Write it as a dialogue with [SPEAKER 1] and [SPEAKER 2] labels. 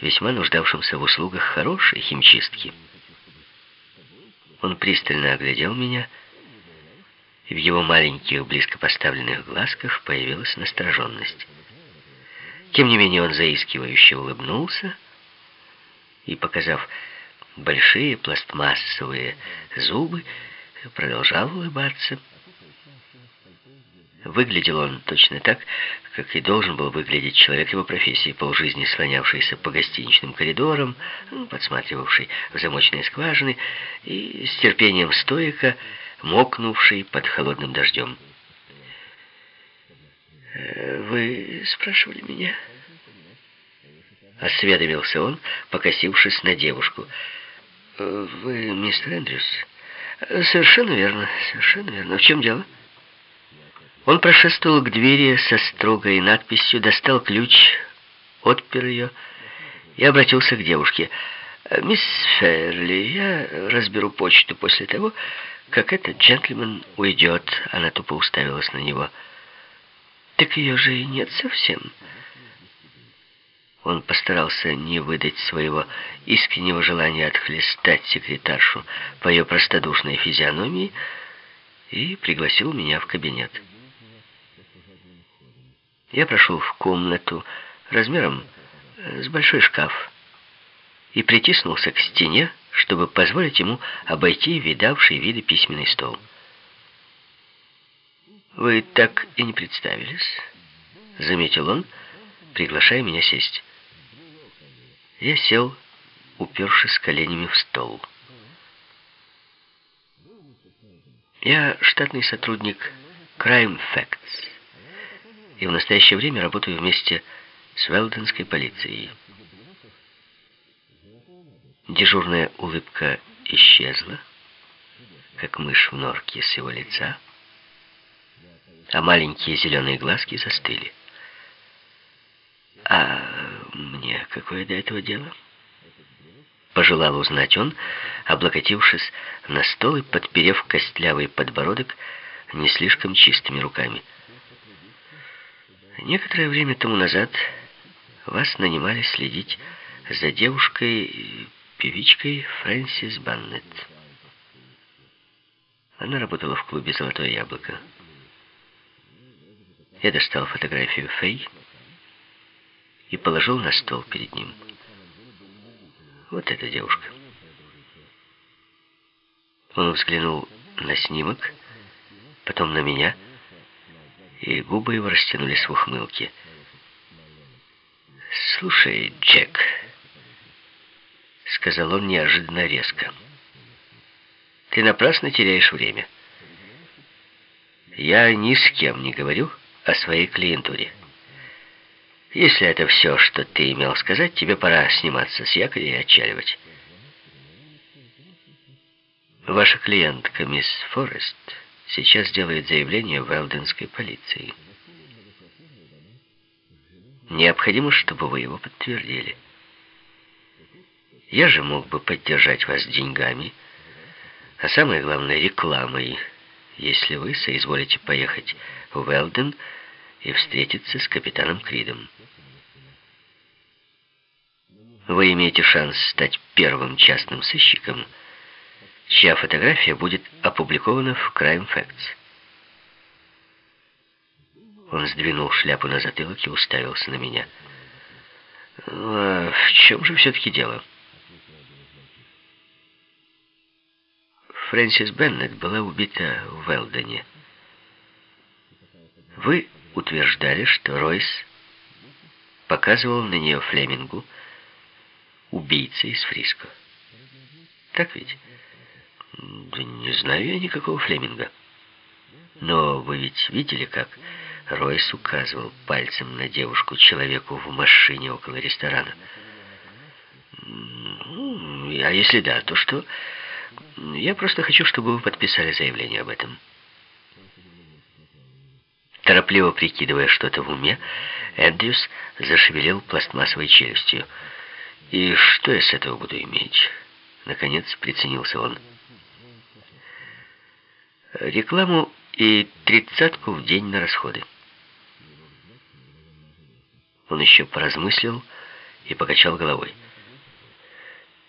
[SPEAKER 1] весьма нуждавшимся в услугах хорошей химчистки. Он пристально оглядел меня, и в его маленьких, близко поставленных глазках появилась настороженность. Тем не менее он заискивающе улыбнулся и, показав большие пластмассовые зубы, продолжал улыбаться. Выглядел он точно так, как и должен был выглядеть человек его профессии, полжизни слонявшийся по гостиничным коридорам, ну, подсматривавший в замочные скважины и с терпением стоика, мокнувший под холодным дождем. «Э, «Вы спрашивали меня?» Осведомился он, покосившись на девушку. «Э, «Вы мистер Эндрюс?» «Совершенно верно, совершенно верно. В чем дело?» Он прошествовал к двери со строгой надписью, достал ключ, отпер ее и обратился к девушке. «Мисс Ферли, я разберу почту после того, как этот джентльмен уйдет». Она тупо уставилась на него. «Так ее же и нет совсем». Он постарался не выдать своего искреннего желания отхлестать секретаршу по ее простодушной физиономии и пригласил меня в кабинет. Я прошел в комнату размером э, с большой шкаф и притиснулся к стене, чтобы позволить ему обойти видавший виды письменный стол. «Вы так и не представились», — заметил он, приглашая меня сесть. Я сел, упершись коленями в стол. Я штатный сотрудник Crime Facts и в настоящее время работаю вместе с Велденской полицией. Дежурная улыбка исчезла, как мышь в норке с его лица, а маленькие зеленые глазки застыли. «А мне какое до этого дело?» Пожелал узнать он, облокотившись на стол и подперев костлявый подбородок не слишком чистыми руками. Некоторое время тому назад вас нанимали следить за девушкой, певичкой Фрэнсис Баннет. Она работала в клубе «Золотое яблоко». Я достал фотографию Фэй и положил на стол перед ним. Вот эта девушка. Он взглянул на снимок, потом на меня и губы его растянулись в ухмылке. «Слушай, Джек», — сказал он неожиданно резко, — «ты напрасно теряешь время. Я ни с кем не говорю о своей клиентуре. Если это все, что ты имел сказать, тебе пора сниматься с якоря и отчаливать». Ваша клиентка, мисс Форест, сейчас делает заявление в Элденской полиции. Необходимо, чтобы вы его подтвердили. Я же мог бы поддержать вас деньгами, а самое главное рекламой, если вы соизволите поехать в Элден и встретиться с капитаном Кридом. Вы имеете шанс стать первым частным сыщиком – чья фотография будет опубликована в Crime Facts. Он сдвинул шляпу на затылок и уставился на меня. «Ну, а в чем же все-таки дело?» Фрэнсис Беннет была убита в Велдоне. Вы утверждали, что Ройс показывал на нее Флемингу убийцы из Фриско. Так ведь? Да не знаю я никакого Флеминга. Но вы ведь видели, как Ройс указывал пальцем на девушку человеку в машине около ресторана? А если да, то что? Я просто хочу, чтобы вы подписали заявление об этом. Торопливо прикидывая что-то в уме, Эндрюс зашевелил пластмассовой челюстью. «И что я с этого буду иметь?» Наконец приценился он рекламу и тридцатку в день на расходы. Он еще поразмыслил и покачал головой.